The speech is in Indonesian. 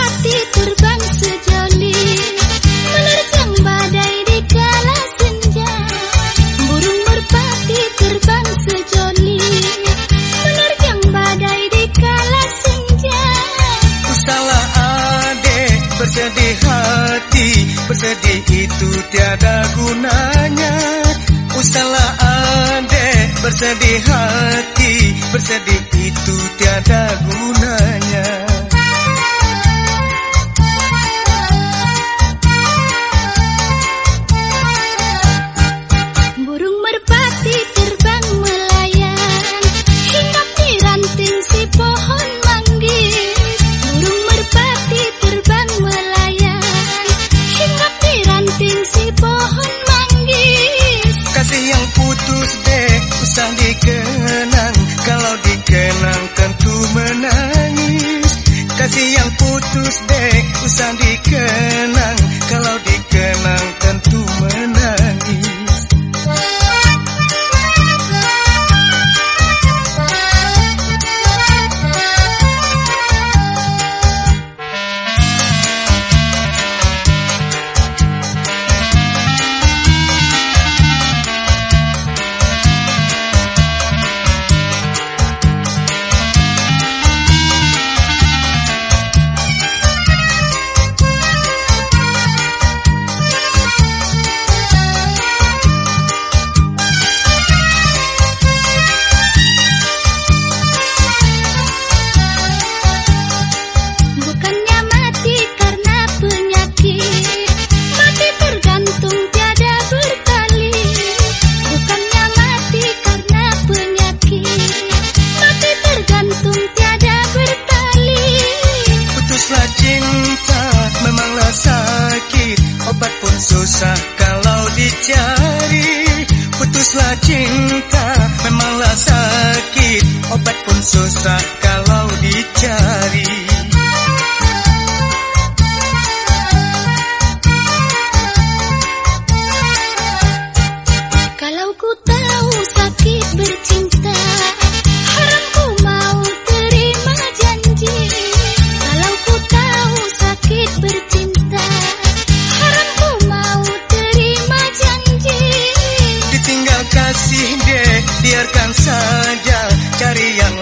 hati terbang sejoli Menerjang badai di kala senja. Burung merpati terbang sejoli Menerjang badai di kala senja. Ku salah adek bersedih hati. Bersedih itu tiada gunanya. Ku salah adek bersedih hati. Bersedih itu tiada gunanya. Dikenang. Kalau dikenang tentu menangis. Kasih yang putus dek Usah dikenang Obat pun susah kalau dicari. Kalau ku tahu sakit bercinta Haram ku mau terima janji. Kalau ku tahu sakit bercinta kasih deh biarkan saja ಕರಿಯನ್ನ